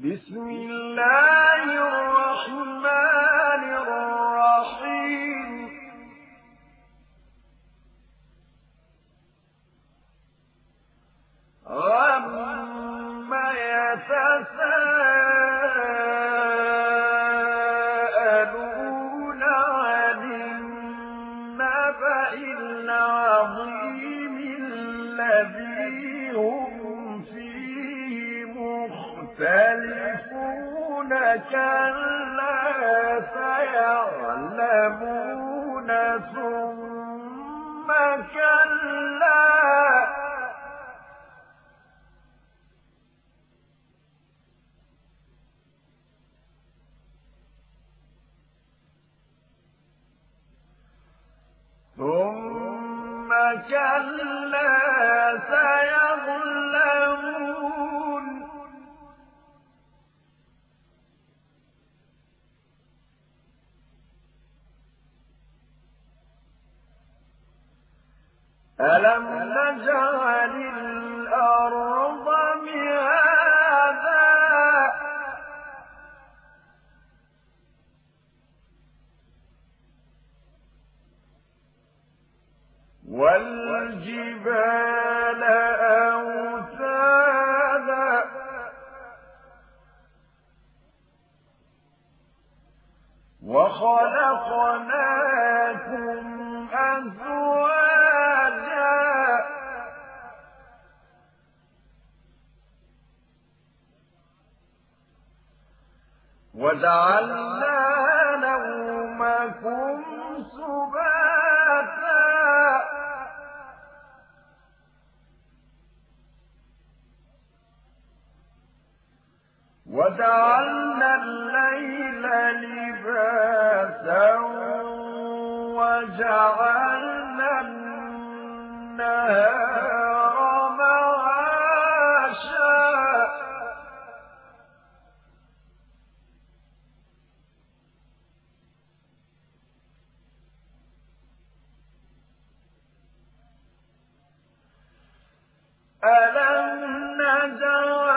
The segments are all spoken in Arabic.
بسم الله الرحمن الرحيم. عما كلا سيعلمون ثم ألم نجعل الأرض مهادا؟ والجبال وجعلنا نومكم سباتا. وجعلنا الليل لباسا وجعلنا النهار ألم نجعل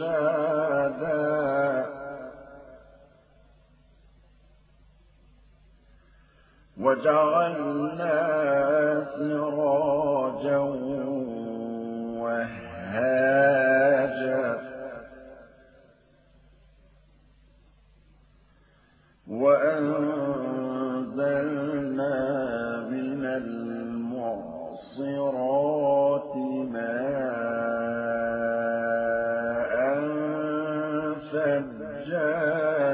شدادا وجعلنا سراجا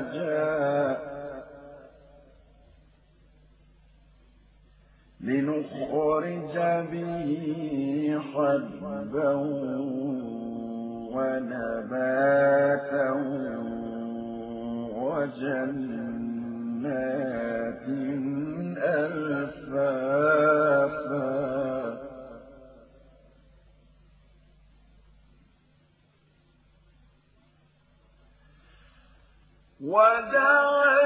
ثجاجا لنخرج به حبا ونباتا وجنات ألفافا وجعلنا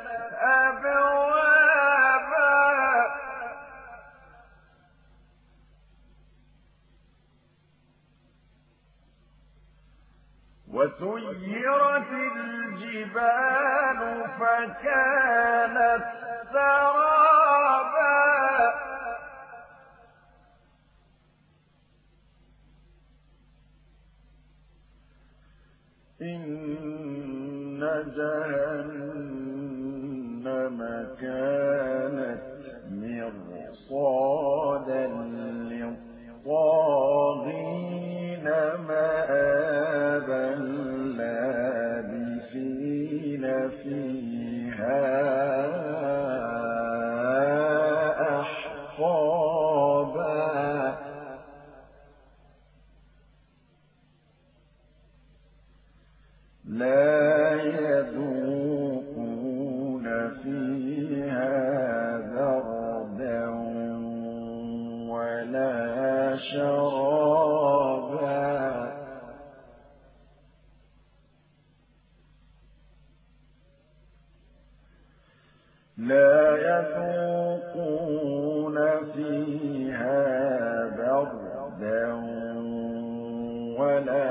وسيرت الجبال فكانت سرابا. إن فيها بردا ولا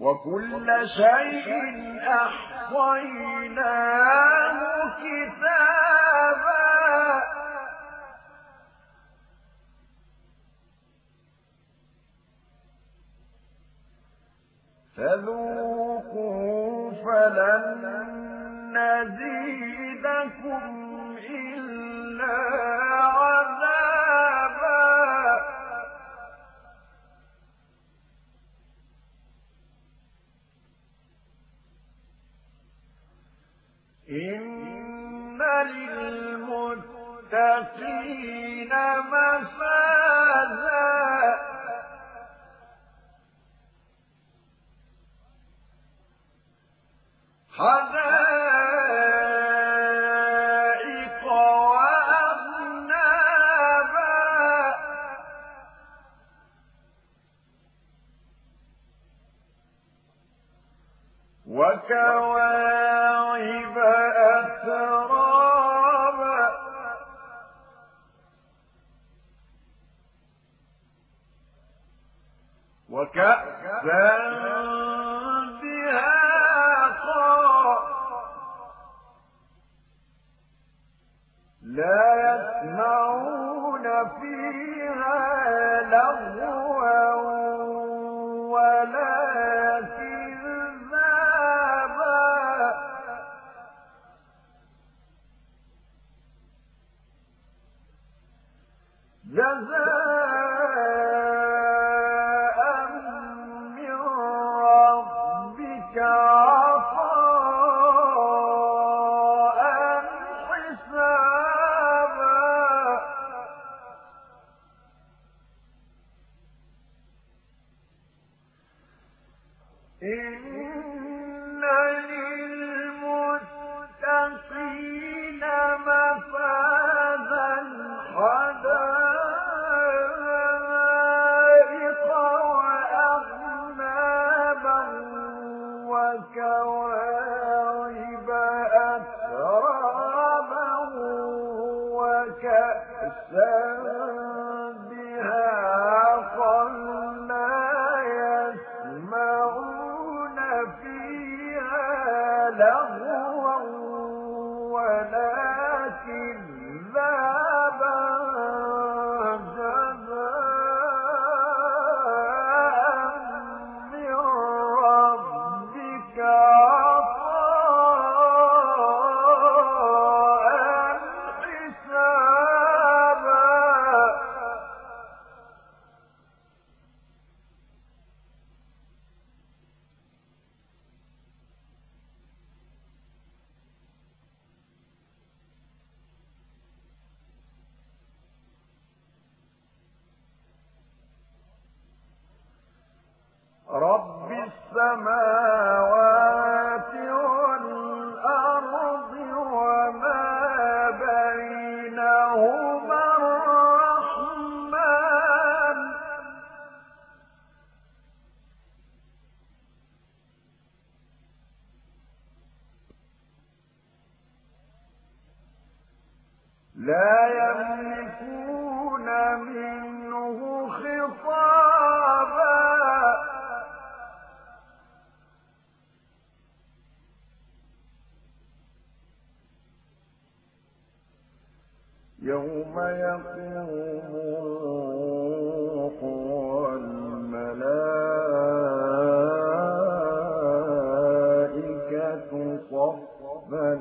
وكل شيء أحصيناه كتابا. فذوقوا فلن نزيدكم إن للمتقين مفازا حدائق وكأسا لا يسمعون فيها السَّاعِ لا يملكون منه خطابا. يوم يقوم الروح والملائكة صفا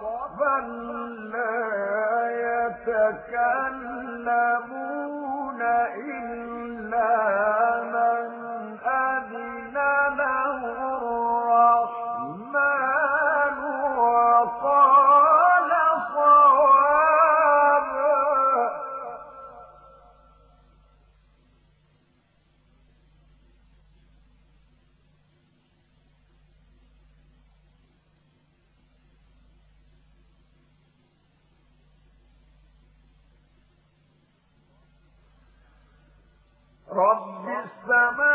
صفا لا يتكلمون إلا رب السماوات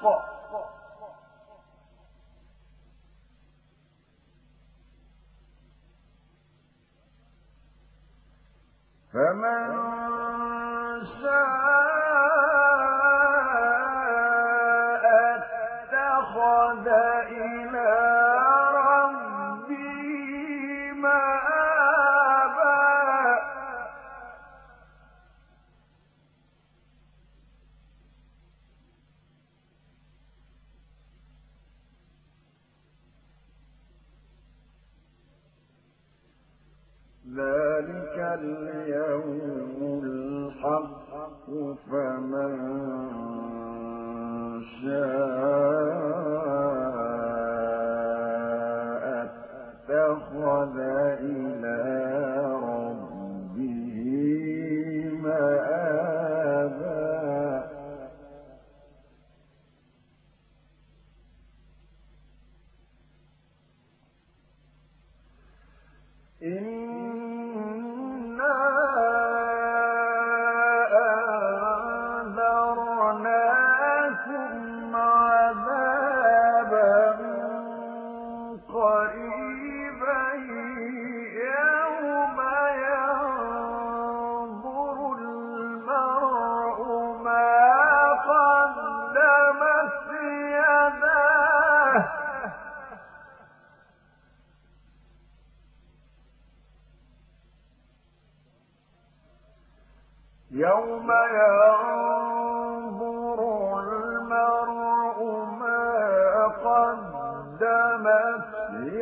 for. ذلك اليوم الحق فمن شاء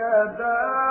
يداه